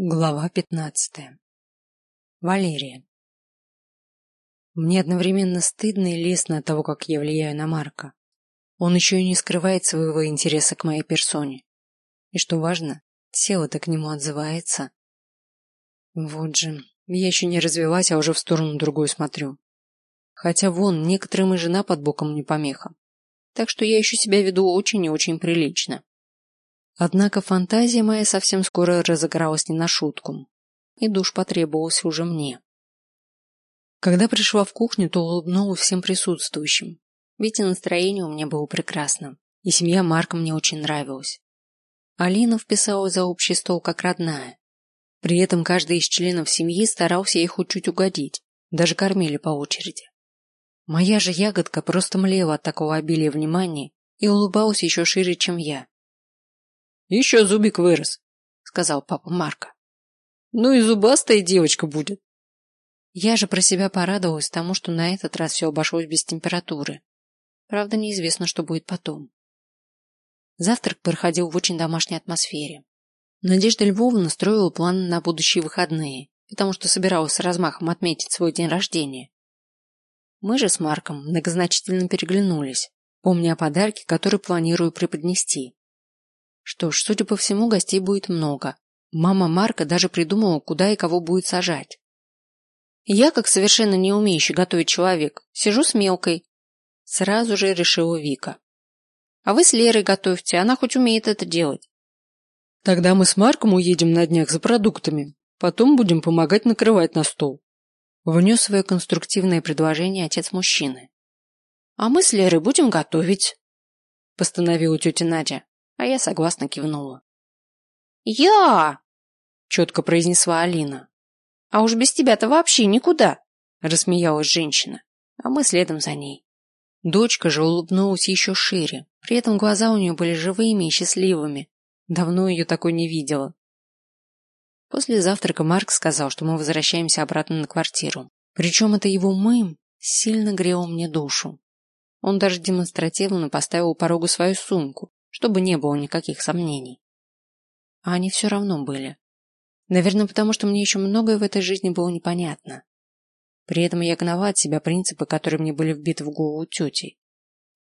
Глава пятнадцатая. Валерия. Мне одновременно стыдно и лестно от того, как я влияю на Марка. Он еще и не скрывает своего интереса к моей персоне. И что важно, тело-то к нему отзывается. Вот же, я еще не развелась, а уже в сторону другую смотрю. Хотя вон, некоторым и жена под боком не помеха. Так что я еще себя веду очень и очень прилично. Однако фантазия моя совсем скоро разыгралась не на шутку, и душ потребовался уже мне. Когда пришла в кухню, то улыбнулась всем присутствующим, ведь и настроение у меня было прекрасным, и семья Марка мне очень нравилась. Алина вписалась за общий стол как родная. При этом каждый из членов семьи старался ей хоть чуть угодить, даже кормили по очереди. Моя же ягодка просто млела от такого обилия внимания и улыбалась еще шире, чем я. Еще зубик вырос, сказал папа Марка. Ну и зубастая девочка будет. Я же про себя порадовалась тому, что на этот раз все обошлось без температуры. Правда, неизвестно, что будет потом. Завтрак проходил в очень домашней атмосфере. Надежда Львовна строила планы на будущие выходные, потому что собиралась с размахом отметить свой день рождения. Мы же с Марком многозначительно переглянулись, помня о подарке, который планирую преподнести. Что ж, судя по всему, гостей будет много. Мама Марка даже придумала, куда и кого будет сажать. Я, как совершенно не умеющий готовить человек, сижу с мелкой. Сразу же решила Вика. А вы с Лерой готовьте, она хоть умеет это делать. Тогда мы с Марком уедем на днях за продуктами. Потом будем помогать накрывать на стол. Внес свое конструктивное предложение отец мужчины. А мы с Лерой будем готовить, постановила тетя Надя а я согласно кивнула. «Я!» — четко произнесла Алина. «А уж без тебя-то вообще никуда!» — рассмеялась женщина, а мы следом за ней. Дочка же улыбнулась еще шире, при этом глаза у нее были живыми и счастливыми. Давно ее такой не видела. После завтрака Марк сказал, что мы возвращаемся обратно на квартиру. Причем это его «мы» сильно грело мне душу. Он даже демонстративно поставил у порога свою сумку, чтобы не было никаких сомнений. А они все равно были. Наверное, потому что мне еще многое в этой жизни было непонятно. При этом я гнала от себя принципы, которые мне были вбиты в голову тетей.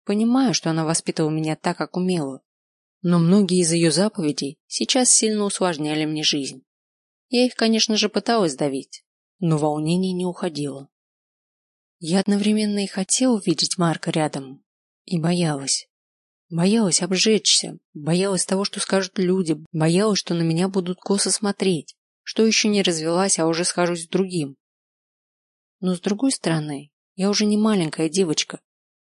Понимаю, что она воспитывала меня так, как умела, но многие из ее заповедей сейчас сильно усложняли мне жизнь. Я их, конечно же, пыталась давить, но волнение не уходило. Я одновременно и хотела видеть Марка рядом, и боялась. Боялась обжечься, боялась того, что скажут люди, боялась, что на меня будут косо смотреть, что еще не развелась, а уже схожусь с другим. Но с другой стороны, я уже не маленькая девочка,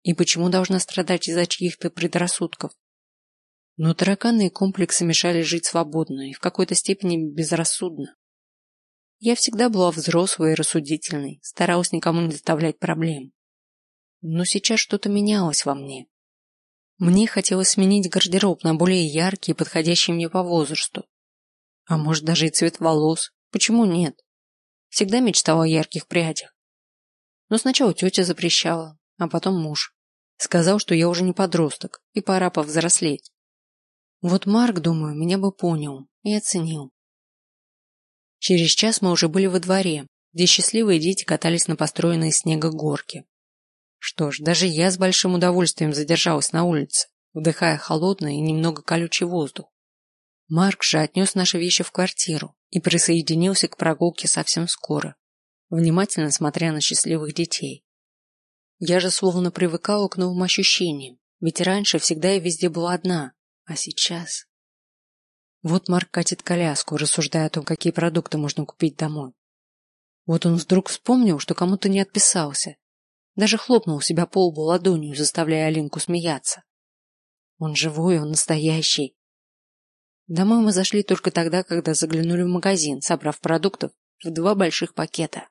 и почему должна страдать из-за чьих-то предрассудков? Но тараканы комплексы мешали жить свободно и в какой-то степени безрассудно. Я всегда была взрослой и рассудительной, старалась никому не доставлять проблем. Но сейчас что-то менялось во мне. Мне хотелось сменить гардероб на более яркий, подходящий мне по возрасту. А может даже и цвет волос. Почему нет? Всегда мечтала о ярких прядях. Но сначала тетя запрещала, а потом муж. Сказал, что я уже не подросток, и пора повзрослеть. Вот Марк, думаю, меня бы понял и оценил. Через час мы уже были во дворе, где счастливые дети катались на построенной из снега горке. Что ж, даже я с большим удовольствием задержалась на улице, вдыхая холодный и немного колючий воздух. Марк же отнес наши вещи в квартиру и присоединился к прогулке совсем скоро, внимательно смотря на счастливых детей. Я же словно привыкала к новым ощущениям, ведь раньше всегда и везде была одна, а сейчас... Вот Марк катит коляску, рассуждая о том, какие продукты можно купить домой. Вот он вдруг вспомнил, что кому-то не отписался, даже хлопнул себя по лбу ладонью, заставляя Алинку смеяться. Он живой, он настоящий. Домой мы зашли только тогда, когда заглянули в магазин, собрав продуктов в два больших пакета.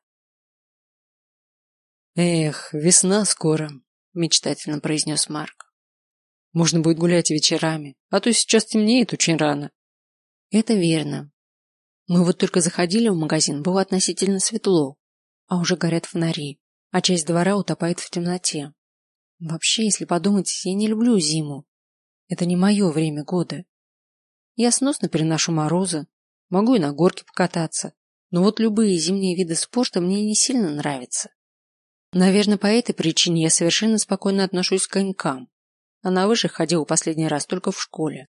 Эх, весна скоро, мечтательно произнес Марк. Можно будет гулять вечерами, а то сейчас темнеет очень рано. Это верно. Мы вот только заходили в магазин, было относительно светло, а уже горят фонари а часть двора утопает в темноте. Вообще, если подумать, я не люблю зиму. Это не мое время года. Я сносно переношу морозы, Могу и на горке покататься. Но вот любые зимние виды спорта мне не сильно нравятся. Наверное, по этой причине я совершенно спокойно отношусь к конькам. А на лыжах ходила последний раз только в школе.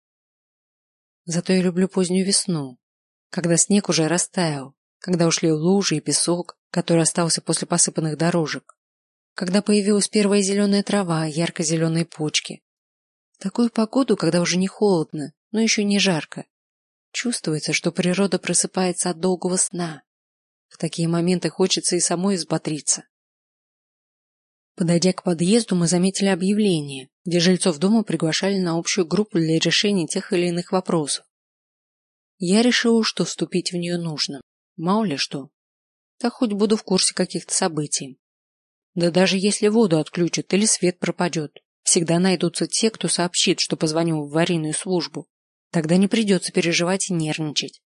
Зато я люблю позднюю весну, когда снег уже растаял, когда ушли лужи и песок, который остался после посыпанных дорожек, когда появилась первая зеленая трава, ярко-зеленые почки. В такую погоду, когда уже не холодно, но еще не жарко, чувствуется, что природа просыпается от долгого сна. В такие моменты хочется и самой взбодриться. Подойдя к подъезду, мы заметили объявление, где жильцов дома приглашали на общую группу для решения тех или иных вопросов. Я решила, что вступить в нее нужно. Мало ли что. Так хоть буду в курсе каких-то событий. Да даже если воду отключат или свет пропадет, всегда найдутся те, кто сообщит, что позвонил в аварийную службу. Тогда не придется переживать и нервничать.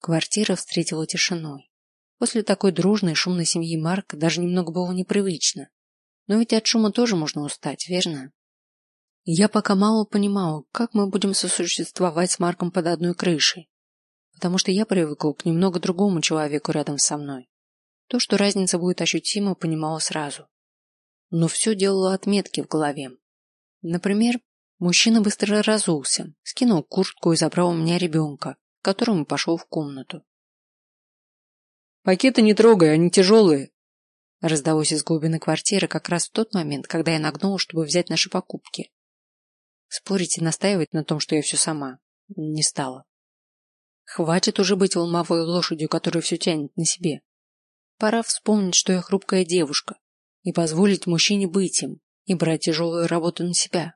Квартира встретила тишиной. После такой дружной шумной семьи Марка даже немного было непривычно. Но ведь от шума тоже можно устать, верно? Я пока мало понимала, как мы будем сосуществовать с Марком под одной крышей, потому что я привыкла к немного другому человеку рядом со мной. То, что разница будет ощутима, понимала сразу. Но все делало отметки в голове. Например, мужчина быстро разулся, скинул куртку и забрал у меня ребенка, которому пошел в комнату. Пакеты не трогай, они тяжелые. Раздалось из глубины квартиры как раз в тот момент, когда я нагнула, чтобы взять наши покупки. Спорить и настаивать на том, что я все сама, не стала. Хватит уже быть ломовой лошадью, которая все тянет на себе. Пора вспомнить, что я хрупкая девушка, и позволить мужчине быть им, и брать тяжелую работу на себя.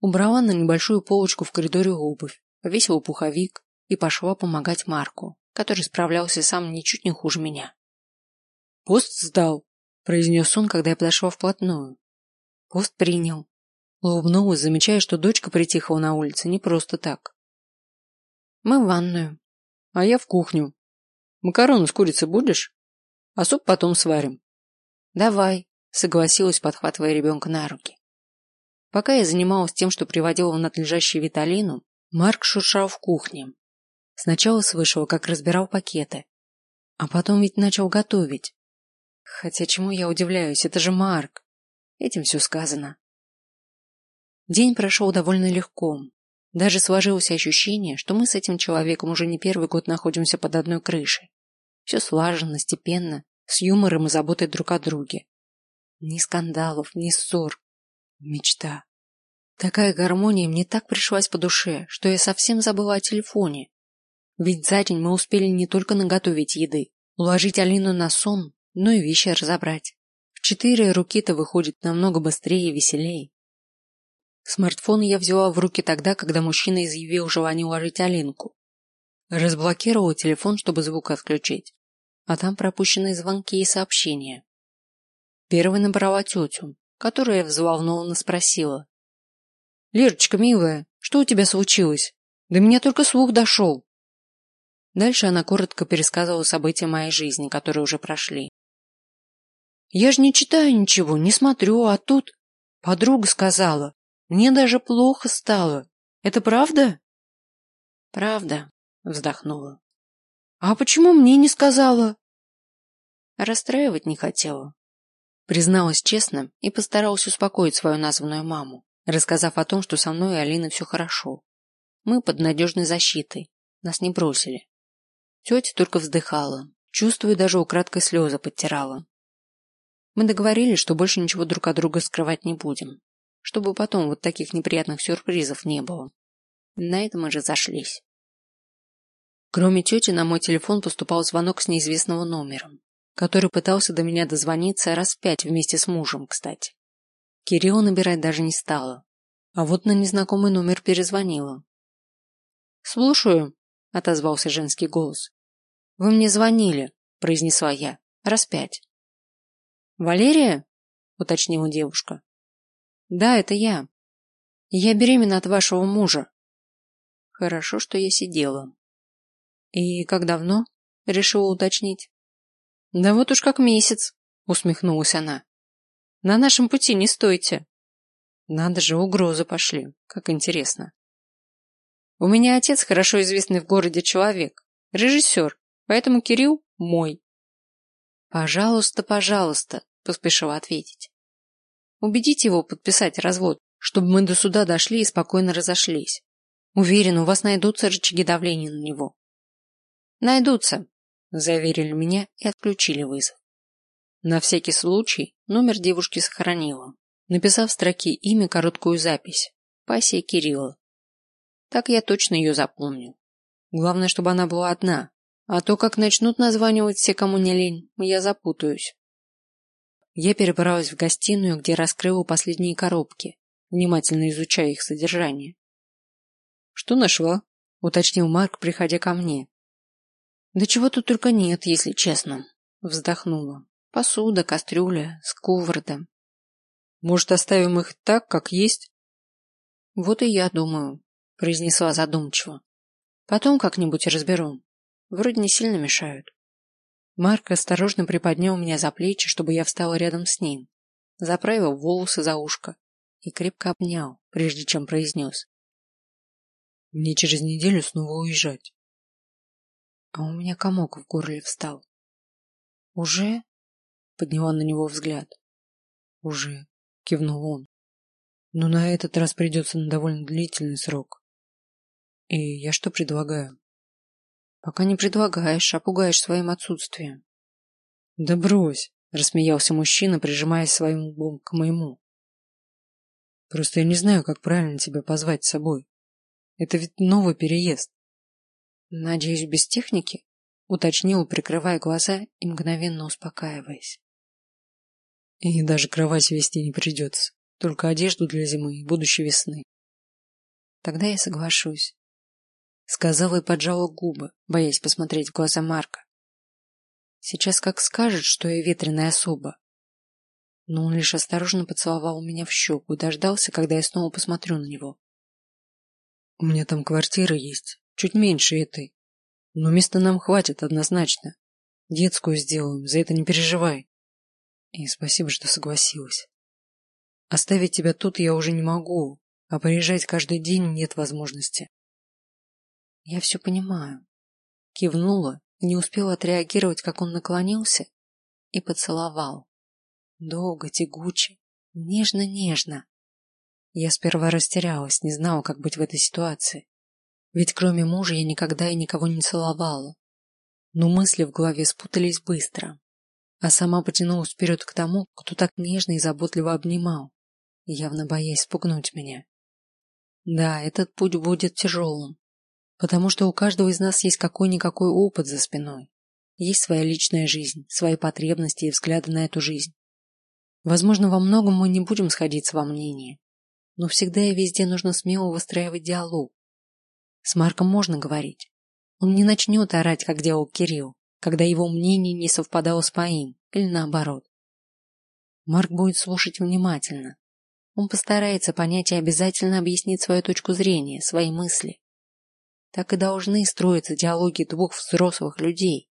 Убрала на небольшую полочку в коридоре обувь, повесила пуховик и пошла помогать Марку который справлялся сам ничуть не хуже меня. «Пост сдал», – произнес он, когда я подошла вплотную. «Пост принял». Улыбнулась, замечая, что дочка притихла на улице не просто так. «Мы в ванную». «А я в кухню. Макароны с курицей будешь? А суп потом сварим». «Давай», – согласилась, подхватывая ребенка на руки. Пока я занималась тем, что приводила в надлежащий Виталину, Марк шуршал в кухне, Сначала слышал, как разбирал пакеты, а потом ведь начал готовить. Хотя чему я удивляюсь, это же Марк. Этим все сказано. День прошел довольно легко. Даже сложилось ощущение, что мы с этим человеком уже не первый год находимся под одной крышей. Все слаженно, степенно, с юмором и заботой друг о друге. Ни скандалов, ни ссор. Мечта. Такая гармония мне так пришлась по душе, что я совсем забыла о телефоне. Ведь за день мы успели не только наготовить еды, уложить Алину на сон, но и вещи разобрать. В четыре руки-то выходит намного быстрее и веселее. Смартфон я взяла в руки тогда, когда мужчина изъявил желание уложить Алинку. Разблокировала телефон, чтобы звук отключить. А там пропущенные звонки и сообщения. Первый набрала тетю, которая взволнованно спросила. «Лерочка, милая, что у тебя случилось? До меня только слух дошел. Дальше она коротко пересказывала события моей жизни, которые уже прошли. Я же не читаю ничего, не смотрю, а тут подруга сказала, мне даже плохо стало. Это правда? Правда, вздохнула. А почему мне не сказала? Расстраивать не хотела. Призналась честно и постаралась успокоить свою названную маму, рассказав о том, что со мной и Алиной все хорошо. Мы под надежной защитой, нас не бросили. Тетя только вздыхала, чувствуя, даже украдкой слезы подтирала. Мы договорились, что больше ничего друг от друга скрывать не будем, чтобы потом вот таких неприятных сюрпризов не было. На этом мы же зашлись. Кроме тети, на мой телефон поступал звонок с неизвестного номера, который пытался до меня дозвониться раз пять вместе с мужем, кстати. Кирилла набирать даже не стала, а вот на незнакомый номер перезвонила. «Слушаю», — отозвался женский голос. Вы мне звонили, произнесла я. Раз пять. Валерия? уточнила девушка. Да, это я. Я беременна от вашего мужа. Хорошо, что я сидела. И как давно? решила уточнить. Да вот уж как месяц, усмехнулась она. На нашем пути не стойте. Надо же, угрозы пошли. Как интересно. У меня отец хорошо известный в городе человек, режиссер, поэтому Кирилл мой. Пожалуйста, пожалуйста, поспешила ответить. Убедите его подписать развод, чтобы мы до суда дошли и спокойно разошлись. Уверен, у вас найдутся рычаги давления на него. Найдутся, заверили меня и отключили вызов. На всякий случай номер девушки сохранила, написав в строке имя короткую запись. Пассия Кирилла. Так я точно ее запомню. Главное, чтобы она была одна, а то как начнут названивать все, кому не лень, я запутаюсь. Я перебралась в гостиную, где раскрыла последние коробки, внимательно изучая их содержание. Что нашла? уточнил Марк, приходя ко мне. Да чего тут только нет, если честно, вздохнула. Посуда, кастрюля, сковорода. Может, оставим их так, как есть? Вот и я думаю, произнесла задумчиво. Потом как-нибудь разберу. Вроде не сильно мешают. Марк осторожно приподнял меня за плечи, чтобы я встала рядом с ним, заправил волосы за ушко и крепко обнял, прежде чем произнес. Мне через неделю снова уезжать. А у меня комок в горле встал. Уже? Подняла на него взгляд. Уже, кивнул он. Но на этот раз придется на довольно длительный срок. И я что предлагаю? Пока не предлагаешь, а пугаешь своим отсутствием. Да брось, рассмеялся мужчина, прижимаясь своим лбом к моему. Просто я не знаю, как правильно тебя позвать с собой. Это ведь новый переезд. Надеюсь, без техники? Уточнил, прикрывая глаза и мгновенно успокаиваясь. И даже кровать вести не придется, только одежду для зимы и будущей весны. Тогда я соглашусь. Сказала и поджала губы, боясь посмотреть в глаза Марка. Сейчас как скажет, что я ветреная особа. Но он лишь осторожно поцеловал меня в щеку и дождался, когда я снова посмотрю на него. У меня там квартира есть, чуть меньше этой, но места нам хватит однозначно. Детскую сделаем, за это не переживай. И спасибо, что согласилась. Оставить тебя тут я уже не могу, а приезжать каждый день нет возможности. Я все понимаю. Кивнула, не успела отреагировать, как он наклонился и поцеловал. Долго, тягуче, нежно-нежно. Я сперва растерялась, не знала, как быть в этой ситуации. Ведь кроме мужа я никогда и никого не целовала. Но мысли в голове спутались быстро, а сама потянулась вперед к тому, кто так нежно и заботливо обнимал, явно боясь спугнуть меня. Да, этот путь будет тяжелым, Потому что у каждого из нас есть какой-никакой опыт за спиной. Есть своя личная жизнь, свои потребности и взгляды на эту жизнь. Возможно, во многом мы не будем сходиться во мнении, но всегда и везде нужно смело выстраивать диалог. С Марком можно говорить. Он не начнет орать, как делал Кирилл, когда его мнение не совпадало с моим, или наоборот. Марк будет слушать внимательно. Он постарается понять и обязательно объяснит свою точку зрения, свои мысли. Так и должны строиться диалоги двух взрослых людей.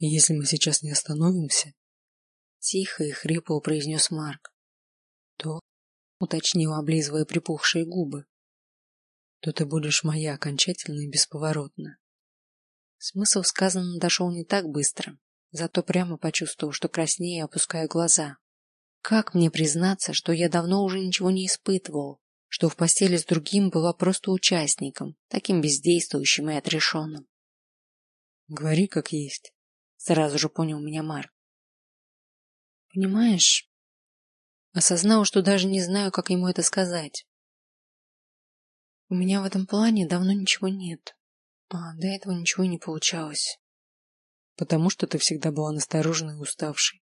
Если мы сейчас не остановимся, тихо и хрипло произнес Марк, то, уточнил, облизывая припухшие губы, то ты будешь моя окончательно и бесповоротно. Смысл сказанного дошел не так быстро, зато прямо почувствовал, что краснею и опускаю глаза. Как мне признаться, что я давно уже ничего не испытывал, что в постели с другим была просто участником, таким бездействующим и отрешенным. Говори как есть, сразу же понял меня Марк. Понимаешь, осознал, что даже не знаю, как ему это сказать. У меня в этом плане давно ничего нет, а до этого ничего не получалось. Потому что ты всегда была настороженной и уставшей.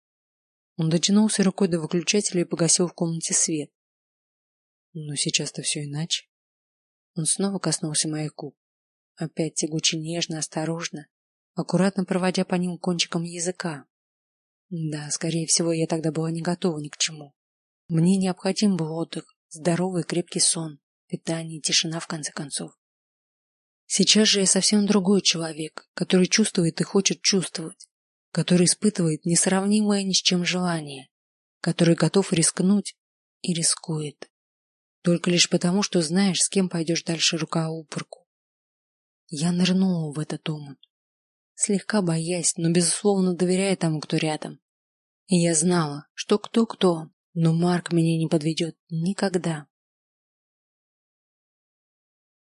Он дотянулся рукой до выключателя и погасил в комнате свет. Но сейчас-то все иначе. Он снова коснулся моих губ. Опять тягуче нежно, осторожно, аккуратно проводя по ним кончиком языка. Да, скорее всего, я тогда была не готова ни к чему. Мне необходим был отдых, здоровый крепкий сон, питание, тишина в конце концов. Сейчас же я совсем другой человек, который чувствует и хочет чувствовать, который испытывает несравнимое ни с чем желание, который готов рискнуть и рискует. Только лишь потому, что знаешь, с кем пойдешь дальше рука об руку. Я нырнула в этот омут, слегка боясь, но безусловно доверяя тому, кто рядом. И я знала, что кто-кто, но Марк меня не подведет никогда.